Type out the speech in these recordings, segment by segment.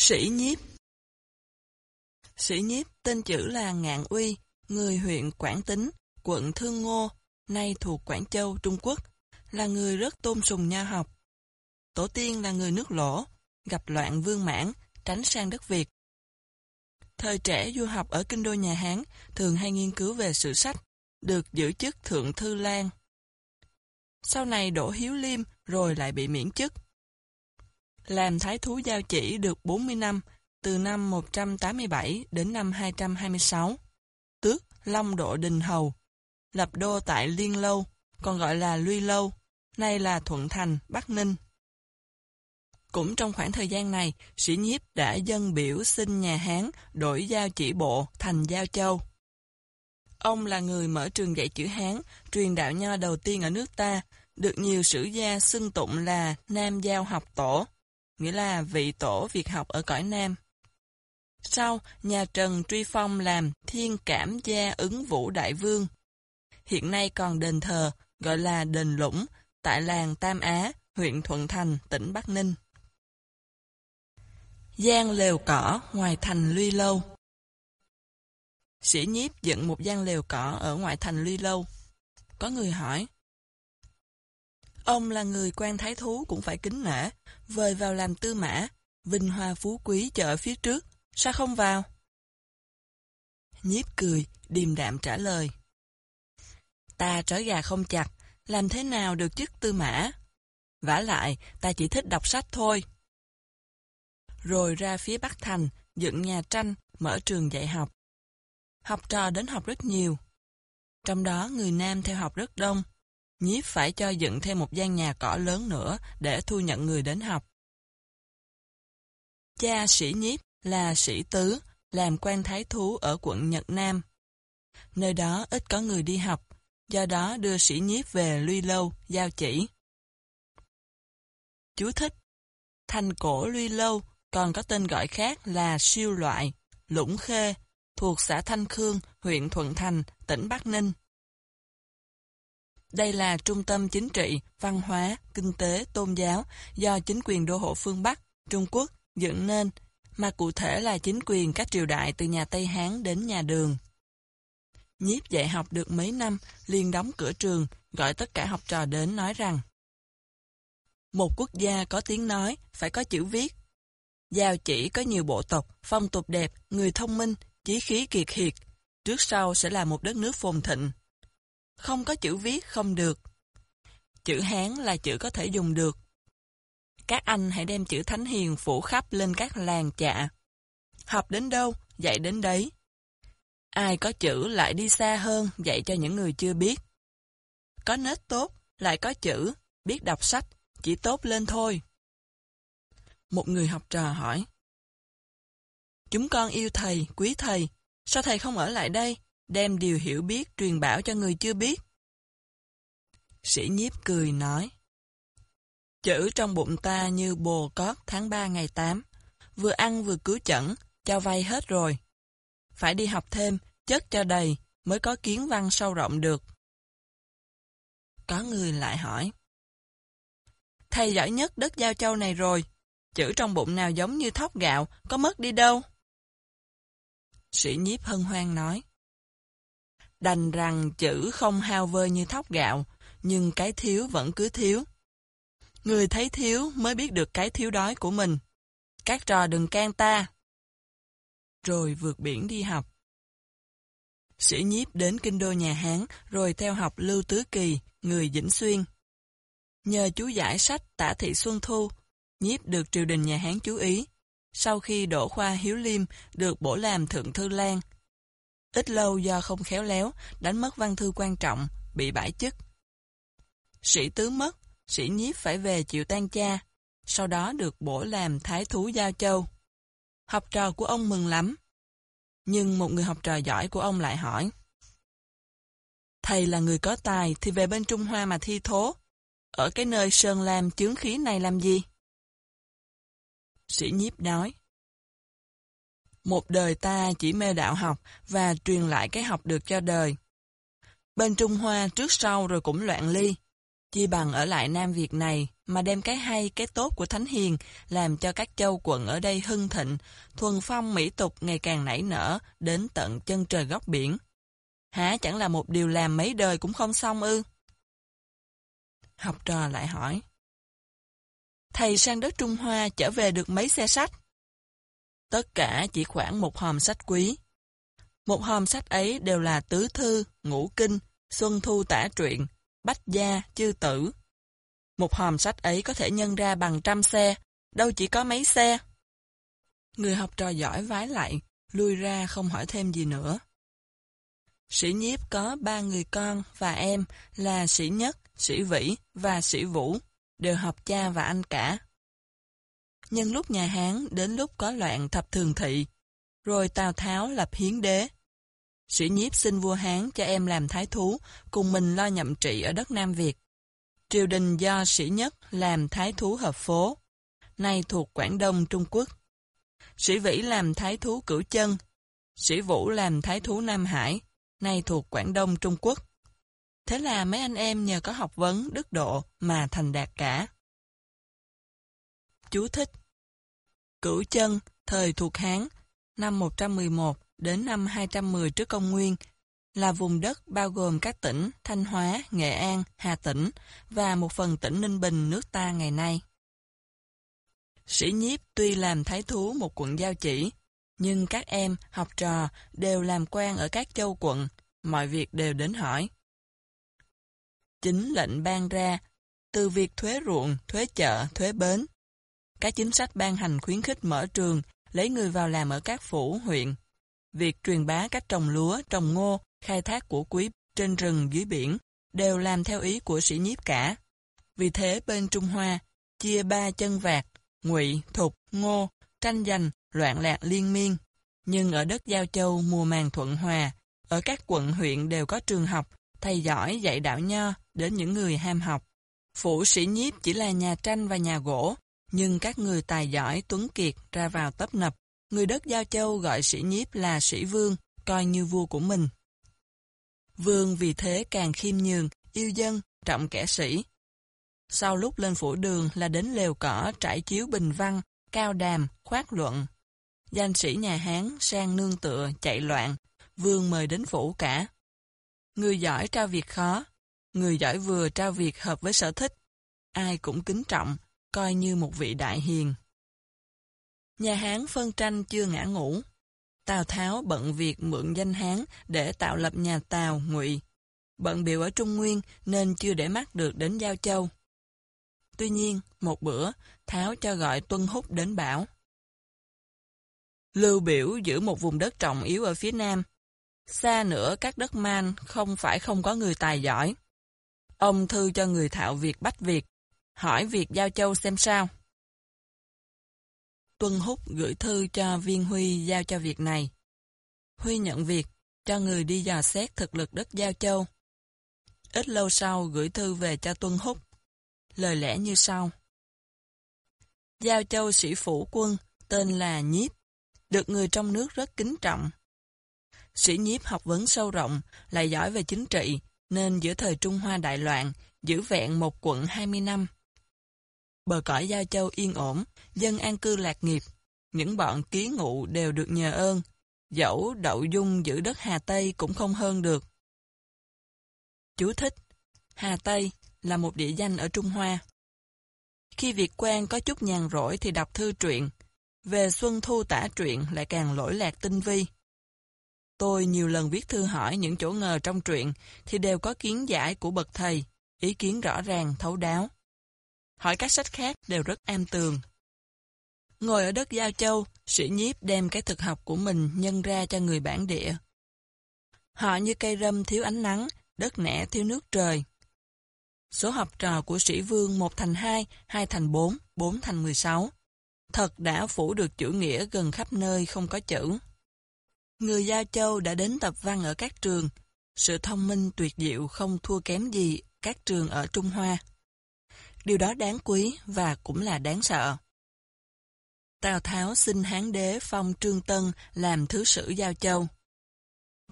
Sĩ nhiếp Sĩ nhiếp tên chữ là Ngạn Uy, người huyện Quảng Tính, quận Thương Ngô, nay thuộc Quảng Châu, Trung Quốc, là người rất tôn sùng nho học. Tổ tiên là người nước lỗ, gặp loạn vương mãn, tránh sang đất Việt. Thời trẻ du học ở kinh đô nhà Hán, thường hay nghiên cứu về sử sách, được giữ chức Thượng Thư Lan. Sau này đổ hiếu liêm, rồi lại bị miễn chức. Làm thái thú giao chỉ được 40 năm, từ năm 187 đến năm 226. Tước Long Độ Đình Hầu, lập đô tại Liên Lâu, còn gọi là Luy Lâu, nay là Thuận Thành, Bắc Ninh. Cũng trong khoảng thời gian này, sĩ nhiếp đã dân biểu xin nhà Hán đổi giao chỉ bộ thành giao châu. Ông là người mở trường dạy chữ Hán, truyền đạo nho đầu tiên ở nước ta, được nhiều sử gia xưng tụng là Nam Giao học tổ, nghĩa là vị tổ việc học ở cõi Nam. Sau, nhà Trần truy phong làm thiên cảm gia ứng vũ đại vương. Hiện nay còn đền thờ, gọi là đền lũng, tại làng Tam Á, huyện Thuận Thành, tỉnh Bắc Ninh. Giang lều cỏ ngoài thành Luy Lâu Sĩ nhiếp dựng một gian lều cỏ ở ngoại thành Luy Lâu. Có người hỏi, Ông là người quan thái thú cũng phải kính nể, vời vào làm tư mã, vinh hoa phú quý chờ ở phía trước, sao không vào? Nhiếp cười, điềm đạm trả lời. Ta trói gà không chặt, làm thế nào được chức tư mã? vả lại, ta chỉ thích đọc sách thôi. Rồi ra phía Bắc Thành, dựng nhà tranh, mở trường dạy học. Học trò đến học rất nhiều. Trong đó người nam theo học rất đông. Nhiếp phải cho dựng thêm một gian nhà cỏ lớn nữa để thu nhận người đến học. Cha sĩ nhiếp là sĩ tứ, làm quan thái thú ở quận Nhật Nam. Nơi đó ít có người đi học, do đó đưa sĩ nhiếp về Luy Lâu, giao chỉ. Chú thích Thành cổ Luy Lâu còn có tên gọi khác là siêu loại, Lũng Khê, thuộc xã Thanh Khương, huyện Thuận Thành, tỉnh Bắc Ninh. Đây là trung tâm chính trị, văn hóa, kinh tế, tôn giáo do chính quyền đô hộ phương Bắc, Trung Quốc dựng nên, mà cụ thể là chính quyền các triều đại từ nhà Tây Hán đến nhà Đường. Nhiếp dạy học được mấy năm, liền đóng cửa trường, gọi tất cả học trò đến nói rằng Một quốc gia có tiếng nói, phải có chữ viết. Giao chỉ có nhiều bộ tộc, phong tục đẹp, người thông minh, chí khí kiệt hiệt, trước sau sẽ là một đất nước phồn thịnh. Không có chữ viết không được. Chữ Hán là chữ có thể dùng được. Các anh hãy đem chữ Thánh Hiền phủ khắp lên các làng chạ. Học đến đâu, dạy đến đấy. Ai có chữ lại đi xa hơn dạy cho những người chưa biết. Có nết tốt, lại có chữ, biết đọc sách, chỉ tốt lên thôi. Một người học trò hỏi. Chúng con yêu thầy, quý thầy, sao thầy không ở lại đây? Đem điều hiểu biết truyền bảo cho người chưa biết. Sĩ nhiếp cười nói, Chữ trong bụng ta như bồ cót tháng 3 ngày 8, vừa ăn vừa cứu chẩn, cho vay hết rồi. Phải đi học thêm, chất cho đầy, mới có kiến văn sâu rộng được. Có người lại hỏi, Thầy giỏi nhất đất giao châu này rồi, chữ trong bụng nào giống như thóc gạo, có mất đi đâu? Sĩ nhiếp hân hoang nói, Đành rằng chữ không hao vơi như thóc gạo, nhưng cái thiếu vẫn cứ thiếu. Người thấy thiếu mới biết được cái thiếu đói của mình. Các trò đừng can ta. Rồi vượt biển đi học. Sĩ nhiếp đến kinh đô nhà Hán rồi theo học Lưu Tứ Kỳ, người Vĩnh Xuyên. Nhờ chú giải sách Tả Thị Xuân Thu, nhiếp được triều đình nhà Hán chú ý. Sau khi đổ khoa Hiếu Liêm được bổ làm Thượng Thư Lan, Ít lâu do không khéo léo, đánh mất văn thư quan trọng, bị bãi chức. Sĩ tứ mất, sĩ nhiếp phải về chịu tan cha, sau đó được bổ làm thái thú Giao Châu. Học trò của ông mừng lắm. Nhưng một người học trò giỏi của ông lại hỏi. Thầy là người có tài thì về bên Trung Hoa mà thi thố. Ở cái nơi sơn lam chướng khí này làm gì? Sĩ nhiếp nói. Một đời ta chỉ mê đạo học và truyền lại cái học được cho đời. Bên Trung Hoa trước sau rồi cũng loạn ly. Chi bằng ở lại Nam Việt này, mà đem cái hay, cái tốt của Thánh Hiền, làm cho các châu quận ở đây hưng thịnh, thuần phong mỹ tục ngày càng nảy nở, đến tận chân trời góc biển. Hả chẳng là một điều làm mấy đời cũng không xong ư? Học trò lại hỏi. Thầy sang đất Trung Hoa trở về được mấy xe sách? Tất cả chỉ khoảng một hòm sách quý. Một hòm sách ấy đều là tứ thư, ngũ kinh, xuân thu tả truyện, bách gia, chư tử. Một hòm sách ấy có thể nhân ra bằng trăm xe, đâu chỉ có mấy xe. Người học trò giỏi vái lại, lui ra không hỏi thêm gì nữa. Sĩ nhiếp có ba người con và em là sĩ nhất, sĩ vĩ và sĩ vũ, đều học cha và anh cả. Nhân lúc nhà Hán đến lúc có loạn thập thường thị, rồi Tào Tháo lập hiến đế. Sĩ nhiếp xin vua Hán cho em làm thái thú, cùng mình lo nhậm trị ở đất Nam Việt. Triều đình do sĩ nhất làm thái thú hợp phố, nay thuộc Quảng Đông Trung Quốc. Sĩ Vĩ làm thái thú cửu chân, sĩ Vũ làm thái thú Nam Hải, nay thuộc Quảng Đông Trung Quốc. Thế là mấy anh em nhờ có học vấn, đức độ mà thành đạt cả. Chú thích Cửu chân, thời thuộc Hán, năm 111 đến năm 210 trước công nguyên, là vùng đất bao gồm các tỉnh Thanh Hóa, Nghệ An, Hà Tĩnh và một phần tỉnh Ninh Bình nước ta ngày nay. Sĩ Nhiếp tuy làm thái thú một quận giao chỉ, nhưng các em, học trò đều làm quan ở các châu quận, mọi việc đều đến hỏi. Chính lệnh ban ra, từ việc thuế ruộng, thuế chợ, thuế bến. Các chính sách ban hành khuyến khích mở trường, lấy người vào làm ở các phủ, huyện. Việc truyền bá cách trồng lúa, trồng ngô, khai thác của quý trên rừng dưới biển, đều làm theo ý của sĩ nhiếp cả. Vì thế bên Trung Hoa, chia ba chân vạc, ngụy, thục, ngô, tranh giành, loạn lạc liên miên. Nhưng ở đất Giao Châu mùa màng thuận hòa, ở các quận huyện đều có trường học, thầy giỏi dạy đạo nho đến những người ham học. Phủ sĩ nhiếp chỉ là nhà tranh và nhà gỗ, nhưng các người tài giỏi tuấn kiệt ra vào tấp nập. Người đất Giao Châu gọi sĩ nhiếp là sĩ vương, coi như vua của mình. Vương vì thế càng khiêm nhường, yêu dân, trọng kẻ sĩ. Sau lúc lên phủ đường là đến lều cỏ trải chiếu bình văn, cao đàm, khoát luận. Danh sĩ nhà Hán sang nương tựa, chạy loạn, vương mời đến phủ cả. Người giỏi trao việc khó, người giỏi vừa trao việc hợp với sở thích. Ai cũng kính trọng, coi như một vị đại hiền. Nhà Hán phân tranh chưa ngã ngủ. Tào Tháo bận việc mượn danh Hán để tạo lập nhà Tào, Ngụy. Bận biểu ở Trung Nguyên nên chưa để mắt được đến Giao Châu. Tuy nhiên, một bữa, Tháo cho gọi Tuân Húc đến bảo. Lưu biểu giữ một vùng đất trọng yếu ở phía nam. Xa nữa các đất man không phải không có người tài giỏi. Ông thư cho người thạo việc bách việc, hỏi việc Giao Châu xem sao. Tuân Húc gửi thư cho Viên Huy giao cho việc này. Huy nhận việc, cho người đi dò xét thực lực đất Giao Châu. Ít lâu sau gửi thư về cho Tuân Húc. Lời lẽ như sau. Giao Châu sĩ phủ quân, tên là Nhiếp, được người trong nước rất kính trọng. Sĩ Nhiếp học vấn sâu rộng, lại giỏi về chính trị, nên giữa thời Trung Hoa đại loạn, giữ vẹn một quận 20 năm. Bờ cõi Giao Châu yên ổn, dân an cư lạc nghiệp, những bọn ký ngụ đều được nhờ ơn, dẫu đậu dung giữ đất Hà Tây cũng không hơn được. Chú thích Hà Tây là một địa danh ở Trung Hoa. Khi Việt quan có chút nhàn rỗi thì đọc thư truyện, về Xuân Thu tả truyện lại càng lỗi lạc tinh vi. Tôi nhiều lần viết thư hỏi những chỗ ngờ trong truyện thì đều có kiến giải của bậc thầy, ý kiến rõ ràng, thấu đáo. Hỏi các sách khác đều rất am tường. Ngồi ở đất Giao Châu, sĩ nhiếp đem cái thực học của mình nhân ra cho người bản địa. Họ như cây râm thiếu ánh nắng, đất nẻ thiếu nước trời. Số học trò của sĩ vương 1 thành 2, 2 thành 4, 4 thành 16. Thật đã phủ được chữ nghĩa gần khắp nơi không có chữ. Người Giao Châu đã đến tập văn ở các trường. Sự thông minh tuyệt diệu không thua kém gì các trường ở Trung Hoa. Điều đó đáng quý và cũng là đáng sợ. Tào Tháo xin Hán đế phong Trương Tân làm thứ sử Giao Châu.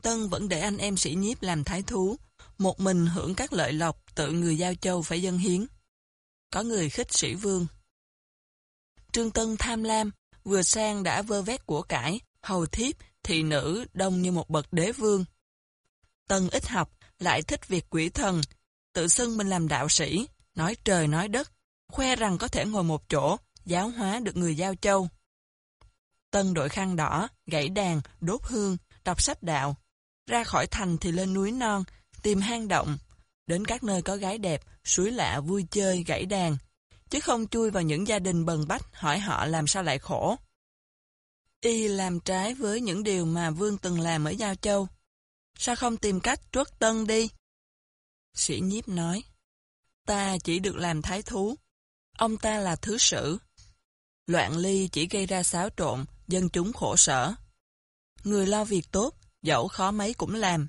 Tân vẫn để anh em sĩ nhiếp làm thái thú, một mình hưởng các lợi lộc tự người Giao Châu phải dân hiến. Có người khích sĩ vương. Trương Tân tham lam, vừa sang đã vơ vét của cải, hầu thiếp, thị nữ đông như một bậc đế vương. Tân ít học, lại thích việc quỷ thần, tự xưng mình làm đạo sĩ, nói trời nói đất, khoe rằng có thể ngồi một chỗ, giáo hóa được người giao châu. Tân đội khăn đỏ, gãy đàn, đốt hương, đọc sách đạo. Ra khỏi thành thì lên núi non, tìm hang động. Đến các nơi có gái đẹp, suối lạ vui chơi, gãy đàn. Chứ không chui vào những gia đình bần bách hỏi họ làm sao lại khổ. Y làm trái với những điều mà Vương từng làm ở Giao Châu. Sao không tìm cách truất tân đi? Sĩ nhiếp nói, ta chỉ được làm thái thú. Ông ta là thứ sử. Loạn ly chỉ gây ra xáo trộn, dân chúng khổ sở. Người lo việc tốt, dẫu khó mấy cũng làm.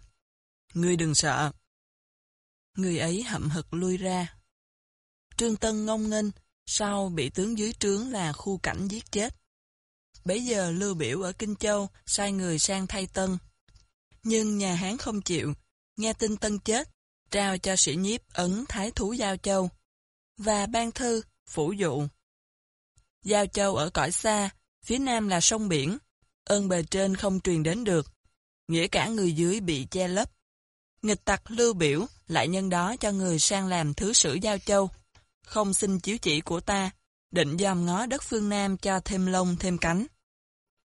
Người đừng sợ. Người ấy hậm hực lui ra. Trương Tân ngông nghênh, sau bị tướng dưới trướng là khu cảnh giết chết. Bấy giờ Lưu Biểu ở Kinh Châu sai người sang thay Tân. Nhưng nhà Hán không chịu, nghe tin Tân chết, trao cho sĩ nhiếp ấn Thái Thú Giao Châu, và ban thư, phủ dụ. Giao Châu ở cõi xa, phía nam là sông biển, ơn bề trên không truyền đến được, nghĩa cả người dưới bị che lấp. Nghịch tặc lưu biểu lại nhân đó cho người sang làm thứ sử Giao Châu, không xin chiếu chỉ của ta, định dòm ngó đất phương Nam cho thêm lông thêm cánh.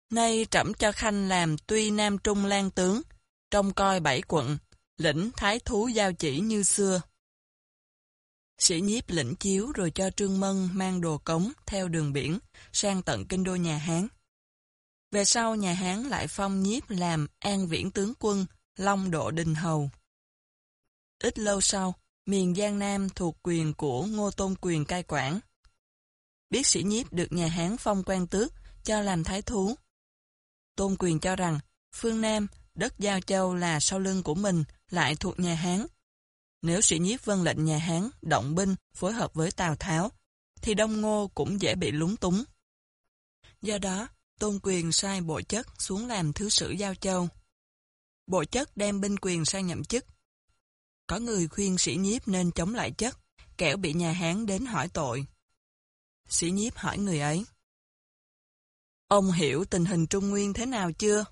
Nay trẫm cho Khanh làm tuy Nam Trung Lan Tướng, trông coi bảy quận, lĩnh thái thú giao chỉ như xưa. Sĩ nhiếp lĩnh chiếu rồi cho Trương Mân mang đồ cống theo đường biển sang tận kinh đô nhà Hán. Về sau nhà Hán lại phong nhiếp làm an viễn tướng quân, Long Độ Đình Hầu. Ít lâu sau, miền Giang Nam thuộc quyền của Ngô Tôn Quyền cai quản. Biết sĩ nhiếp được nhà Hán phong quan tước, cho làm thái thú. Tôn Quyền cho rằng, phương Nam, đất Giao Châu là sau lưng của mình, lại thuộc nhà Hán. Nếu sĩ nhiếp vân lệnh nhà Hán động binh phối hợp với Tào Tháo, thì Đông Ngô cũng dễ bị lúng túng. Do đó, Tôn Quyền sai bộ chất xuống làm thứ sử Giao Châu. Bộ chất đem binh quyền sang nhậm chức. Có người khuyên sĩ nhiếp nên chống lại chất, kẻo bị nhà Hán đến hỏi tội. Sĩ nhiếp hỏi người ấy. Ông hiểu tình hình Trung Nguyên thế nào chưa?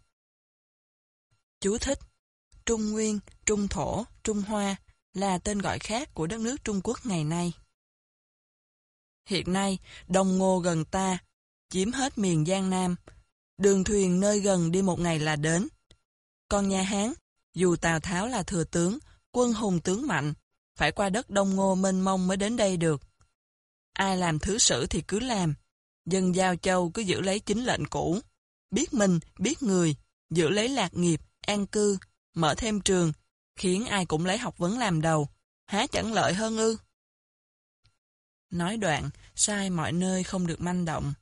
Chú thích Trung Nguyên, Trung Thổ, Trung Hoa là tên gọi khác của đất nước Trung Quốc ngày nay. Hiện nay, Đông Ngô gần ta, chiếm hết miền Giang Nam, đường thuyền nơi gần đi một ngày là đến. Còn nhà Hán, dù Tào Tháo là thừa tướng, quân hùng tướng mạnh, phải qua đất Đông Ngô mênh mông mới đến đây được. Ai làm thứ sử thì cứ làm, dân giao châu cứ giữ lấy chính lệnh cũ, biết mình, biết người, giữ lấy lạc nghiệp, an cư, mở thêm trường, khiến ai cũng lấy học vấn làm đầu, há chẳng lợi hơn ư. Nói đoạn, sai mọi nơi không được manh động.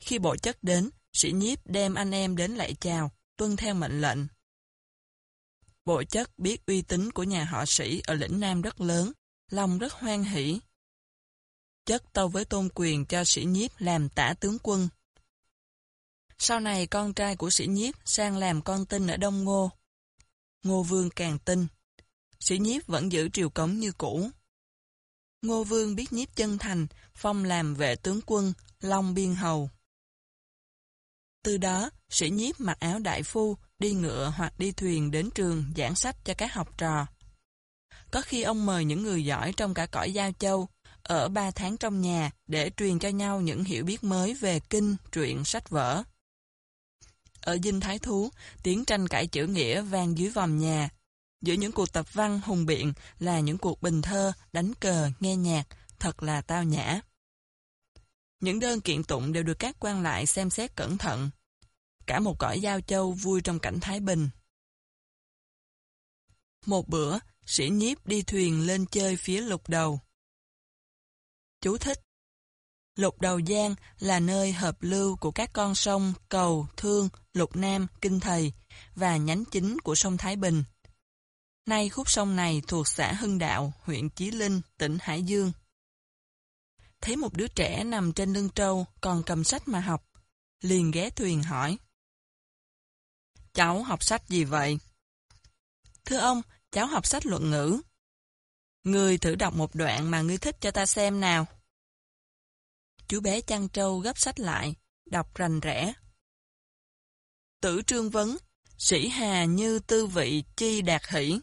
Khi bộ chất đến, sĩ nhiếp đem anh em đến lại chào, tuân theo mệnh lệnh. Bộ chất biết uy tín của nhà họ sĩ ở lĩnh Nam rất lớn, lòng rất hoan hỷ. Chất tâu với tôn quyền cho sĩ nhiếp làm tả tướng quân. Sau này con trai của sĩ nhiếp sang làm con tin ở Đông Ngô. Ngô Vương càng tin. Sĩ nhiếp vẫn giữ triều cống như cũ. Ngô Vương biết nhiếp chân thành, phong làm vệ tướng quân, Long Biên Hầu. Từ đó, sĩ nhiếp mặc áo đại phu, đi ngựa hoặc đi thuyền đến trường giảng sách cho các học trò. Có khi ông mời những người giỏi trong cả cõi Giao Châu, ở ba tháng trong nhà để truyền cho nhau những hiểu biết mới về kinh, truyện, sách vở. Ở Dinh Thái Thú, tiếng tranh cãi chữ nghĩa vang dưới vòm nhà. Giữa những cuộc tập văn hùng biện là những cuộc bình thơ, đánh cờ, nghe nhạc, thật là tao nhã. Những đơn kiện tụng đều được các quan lại xem xét cẩn thận. Cả một cõi giao châu vui trong cảnh Thái Bình. Một bữa, sĩ nhiếp đi thuyền lên chơi phía lục đầu. Chú thích Lục Đầu Giang là nơi hợp lưu của các con sông Cầu, Thương, Lục Nam, Kinh Thầy và nhánh chính của sông Thái Bình. Nay khúc sông này thuộc xã Hưng Đạo, huyện Chí Linh, tỉnh Hải Dương. Thấy một đứa trẻ nằm trên lưng trâu còn cầm sách mà học, liền ghé thuyền hỏi. Cháu học sách gì vậy? Thưa ông, cháu học sách luận ngữ. Ngươi thử đọc một đoạn mà ngươi thích cho ta xem nào. Chú bé chăn trâu gấp sách lại, đọc rành rẽ. Tử trương vấn, sĩ hà như tư vị chi đạt hỷ.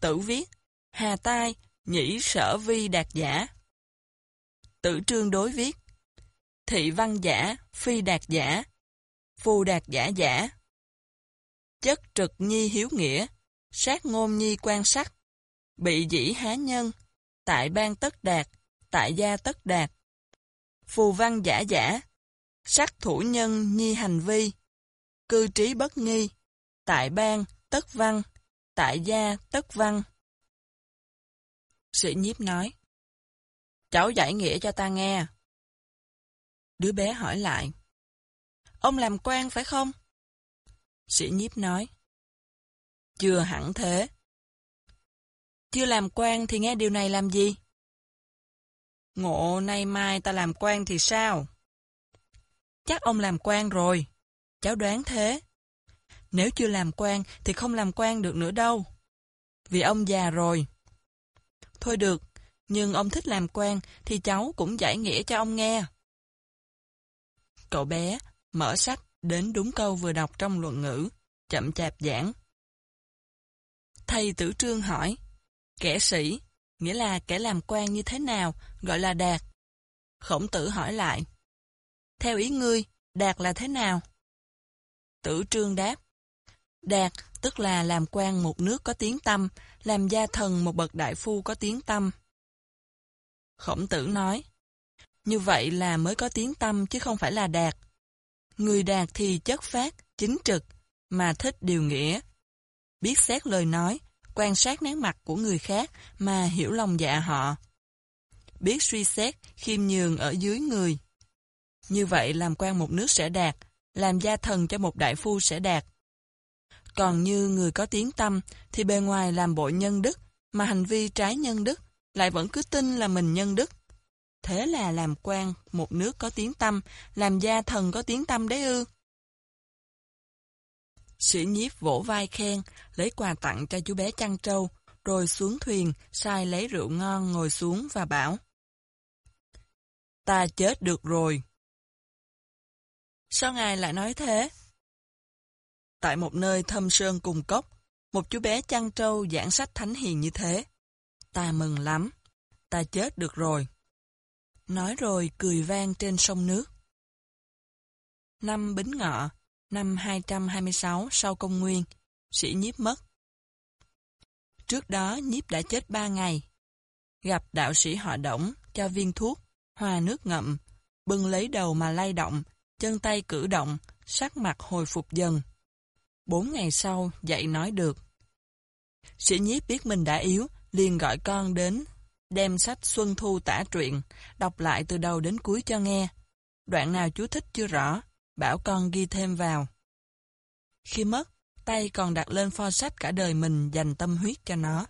Tử viết, hà tai, nhĩ sở vi đạt giả. Tử trương đối viết, thị văn giả, phi đạt giả, phù đạt giả giả. Chất trực nhi hiếu nghĩa, sát ngôn nhi quan sắc bị dĩ há nhân, tại ban tất đạt, tại gia tất đạt. Phù văn giả giả, sắc thủ nhân nhi hành vi, cư trí bất nghi, tại bang tất văn, tại gia tất văn. Sĩ nhiếp nói, cháu giải nghĩa cho ta nghe. Đứa bé hỏi lại, ông làm quan phải không? Sĩ nhiếp nói, chưa hẳn thế. Chưa làm quan thì nghe điều này làm gì? Ngộ nay mai ta làm quan thì sao? Chắc ông làm quan rồi. Cháu đoán thế. Nếu chưa làm quan thì không làm quan được nữa đâu. Vì ông già rồi. Thôi được, nhưng ông thích làm quan thì cháu cũng giải nghĩa cho ông nghe. Cậu bé mở sách đến đúng câu vừa đọc trong luận ngữ, chậm chạp giảng. Thầy tử trương hỏi, kẻ sĩ, nghĩa là kẻ làm quan như thế nào, gọi là đạt. Khổng tử hỏi lại, theo ý ngươi, đạt là thế nào? Tử trương đáp, đạt tức là làm quan một nước có tiếng tâm, làm gia thần một bậc đại phu có tiếng tâm. Khổng tử nói, như vậy là mới có tiếng tâm chứ không phải là đạt. Người đạt thì chất phát, chính trực, mà thích điều nghĩa. Biết xét lời nói, quan sát nét mặt của người khác mà hiểu lòng dạ họ. Biết suy xét, khiêm nhường ở dưới người. Như vậy làm quan một nước sẽ đạt, làm gia thần cho một đại phu sẽ đạt. Còn như người có tiếng tâm thì bề ngoài làm bộ nhân đức, mà hành vi trái nhân đức, lại vẫn cứ tin là mình nhân đức. Thế là làm quan một nước có tiếng tâm, làm gia thần có tiếng tâm đấy ư. Sĩ nhiếp vỗ vai khen, lấy quà tặng cho chú bé chăn trâu, rồi xuống thuyền, sai lấy rượu ngon ngồi xuống và bảo. Ta chết được rồi. Sao ngài lại nói thế? Tại một nơi thâm sơn cùng cốc, một chú bé chăn trâu giảng sách thánh hiền như thế. Ta mừng lắm. Ta chết được rồi. Nói rồi cười vang trên sông nước. Năm Bính Ngọ, năm 226 sau công nguyên, sĩ nhiếp mất. Trước đó nhiếp đã chết ba ngày. Gặp đạo sĩ họ đổng, cho viên thuốc, hòa nước ngậm, bưng lấy đầu mà lay động, chân tay cử động, sắc mặt hồi phục dần. Bốn ngày sau, dậy nói được. Sĩ nhiếp biết mình đã yếu, liền gọi con đến, đem sách Xuân Thu tả truyện, đọc lại từ đầu đến cuối cho nghe. Đoạn nào chú thích chưa rõ, bảo con ghi thêm vào. Khi mất, tay còn đặt lên pho sách cả đời mình dành tâm huyết cho nó.